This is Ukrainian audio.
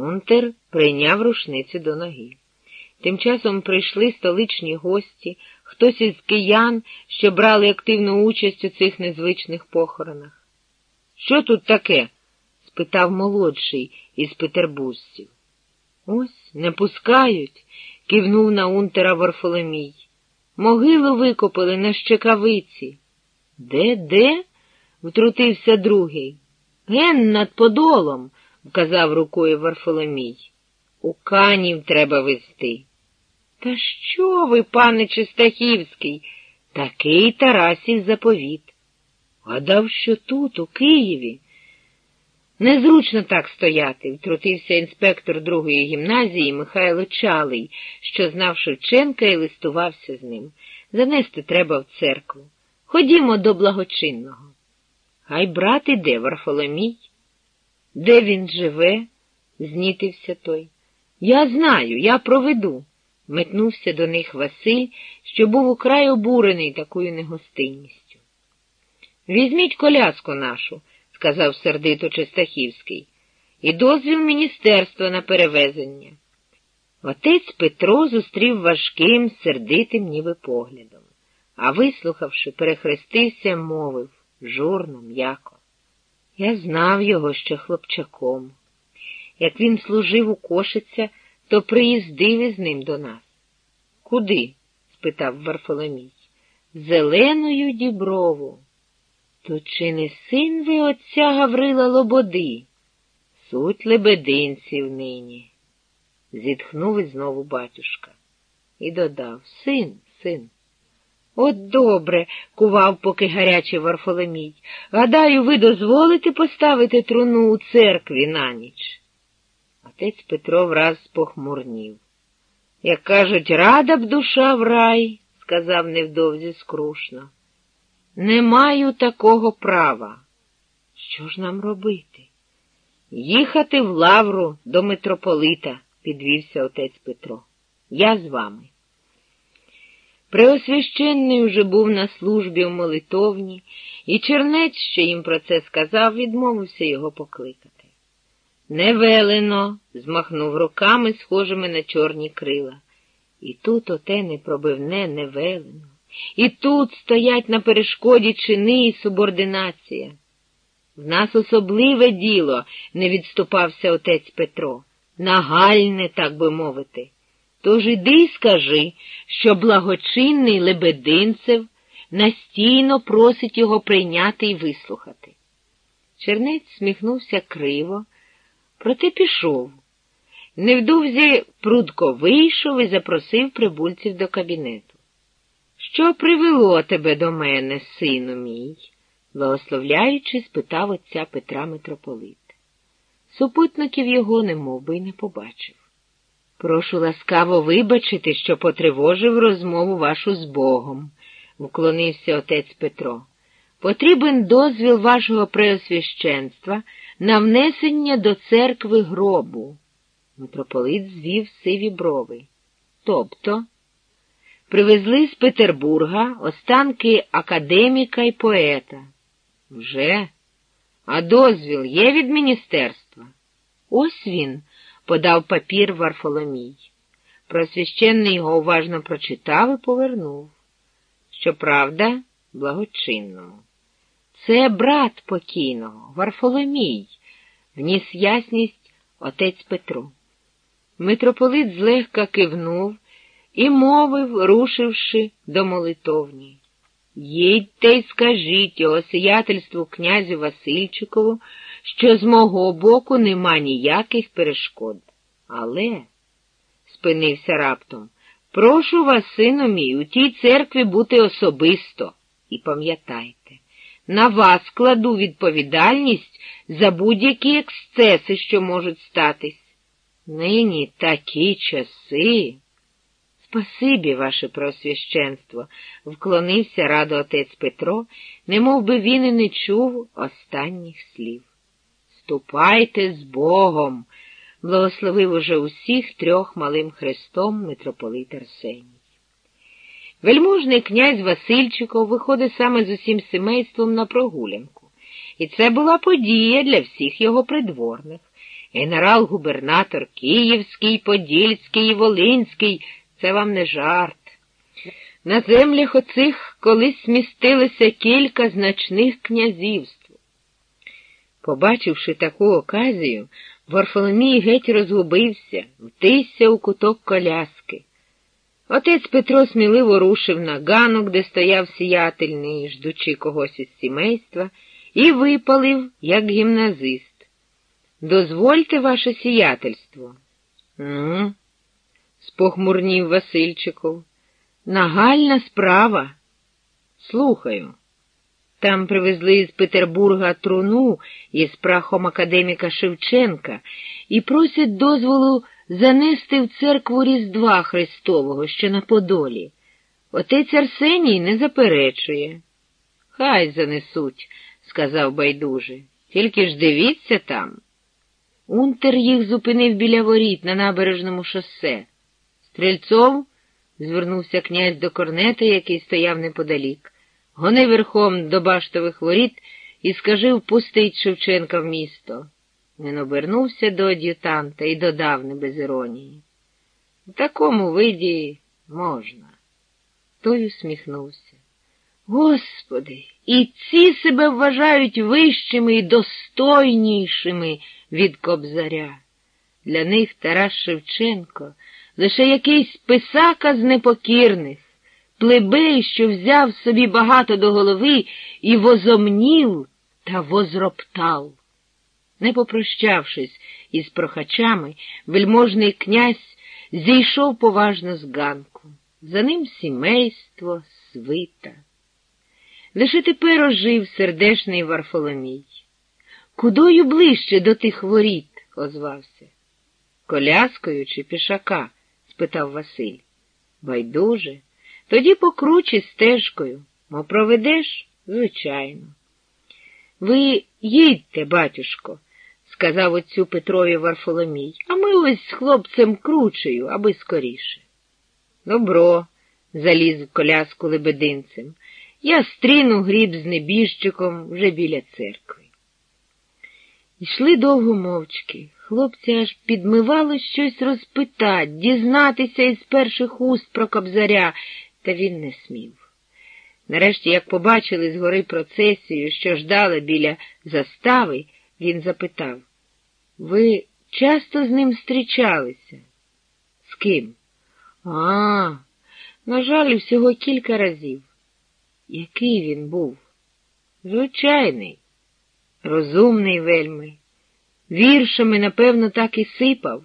Унтер прийняв рушницю до ноги. Тим часом прийшли столичні гості, хтось із киян, що брали активну участь у цих незвичних похоронах. Що тут таке? спитав молодший із петербуржців. Ось не пускають, кивнув на унтера Варфоломій. Могилу викопали на щекавиці. Де, де? втрутився другий. Ген над подолом, вказав рукою Варфоломій. У канів треба вести. Та що ви, пане Чистахівський, такий Тарасів заповіт? Гадав, що тут, у Києві. Незручно так стояти, втрутився інспектор другої гімназії Михайло Чалий, що знав Шевченка і листувався з ним. Занести треба в церкву. Ходімо до благочинного. Гай брат іде, Варфоломій. Де він живе? знітився той. Я знаю, я проведу. Метнувся до них Василь, що був украй обурений такою негостинністю. Візьміть коляску нашу, сказав сердито Чистахівський, і дозвіл міністерства на перевезення. Отець Петро зустрів важким, сердитим ніби поглядом, а вислухавши, перехрестився, мовив журно, м'яко. Я знав його ще хлопчаком. Як він служив у Кошиця, то приїздив із ним до нас. Куди? спитав Варфоломій. Зеленою діброву. То чи не син ви отця Гаврила Лободи? Суть лебединців нині. Зітхнув і знову батюшка. І додав Син, син. От добре, кував поки гарячий Варфоломій. Гадаю, ви дозволите поставити труну у церкві на ніч. Отець Петро враз похмурнів. Як кажуть, рада б душа в рай, сказав невдовзі скрушно. Не маю такого права. Що ж нам робити? Їхати в лавру до митрополита, підвівся отець Петро. Я з вами. Преосвященний уже був на службі в молитовні, і чернець, що їм про це сказав, відмовився його покликати. Не велено, змахнув руками, схожими на чорні крила. І тут оте непробивне не велено. І тут стоять на перешкоді чини і субординація. В нас особливе діло, не відступався отець Петро, нагальне, так би мовити. Тож іди й скажи, що благочинний Лебединцев настійно просить його прийняти і вислухати. Чернець сміхнувся криво, проте пішов. Невдовзі прудко вийшов і запросив прибульців до кабінету. Що привело тебе до мене, сину мій? благословляючи, спитав отця Петра митрополит. Супутників його немов би й не побачив. Прошу ласкаво вибачити, що потривожив розмову вашу з Богом, вклонився отець Петро. Потрібен дозвіл вашого преосвященства на внесення до церкви гробу. Митрополит звів сиві брови. Тобто привезли з Петербурга останки академіка і поета. Вже? А дозвіл є від міністерства? Ось він подав папір Варфоломій. Просвященний його уважно прочитав і повернув. Щоправда, благочинному. Це брат покійного, Варфоломій, вніс ясність отець Петро. Митрополит злегка кивнув і мовив, рушивши до молитовні. Їдьте й скажіть його сиятельству князю Васильчикову, що з мого боку нема ніяких перешкод. Але, спинився раптом, прошу вас, сину мій, у тій церкві бути особисто. І пам'ятайте, на вас кладу відповідальність за будь-які ексцеси, що можуть статись. Нині такі часи. Спасибі, ваше просвященство, вклонився радо отець Петро, немов би він і не чув останніх слів. Ступайте з Богом, благословив уже усіх трьох малим хрестом митрополит Арсеній. Вельможний князь Васильчиков виходить саме з усім сімейством на прогулянку, і це була подія для всіх його придворних. Генерал-губернатор Київський, Подільський і Волинський це вам не жарт. На землях оцих колись смістилося кілька значних князівств. Побачивши таку оказію, Варфоломій геть розгубився, втисся у куток коляски. Отець Петро сміливо рушив на ганок, де стояв сіятельний, ждучи когось із сімейства, і випалив, як гімназист. Дозвольте ваше сіятельство. Ну, спохмурнів Васильчиков. Нагальна справа. Слухаю. Там привезли з Петербурга труну із прахом академіка Шевченка і просять дозволу занести в церкву Різдва Христового, що на Подолі. Отець Арсеній не заперечує. Хай занесуть, сказав байдуже. Тільки ж дивіться там. Унтер їх зупинив біля воріт на набережному шосе. Стрельцов, звернувся князь до корнета, який стояв неподалік. Гони верхом до баштових воріт і скажи впустить Шевченка в місто. Він обернувся до ад'ютанта і додав не без іронії. В такому виді можна. Той усміхнувся. Господи, і ці себе вважають вищими і достойнішими від кобзаря. Для них Тарас Шевченко лише якийсь писака з непокірних, плебей, що взяв собі багато до голови і возомнів та возроптав. Не попрощавшись із прохачами, вельможний князь зійшов поважно з ганку. За ним сімейство, свита. Лише тепер ожив сердешний Варфоломій. Кудою ближче до тих воріт? озвався. Коляскою чи пішака? спитав Василь. Байдуже. Тоді покручі стежкою. Мо проведеш? Звичайно. Ви їдьте, батюшко, сказав отцю Петрові Варфоломій, а ми ось з хлопцем кручею, аби скоріше. Добро, заліз в коляску лебединцем. Я стріну гріб з небіжчиком вже біля церкви. Йшли довго мовчки. Хлопця аж підмивало щось розпитать, дізнатися із перших уст про кобзаря, та він не смів. Нарешті, як побачили згори процесію, що ждала біля застави, він запитав Ви часто з ним зустрічалися? З ким? А, на жаль, всього кілька разів. Який він був? Звичайний, розумний вельми. Віршами, напевно, так і сипав.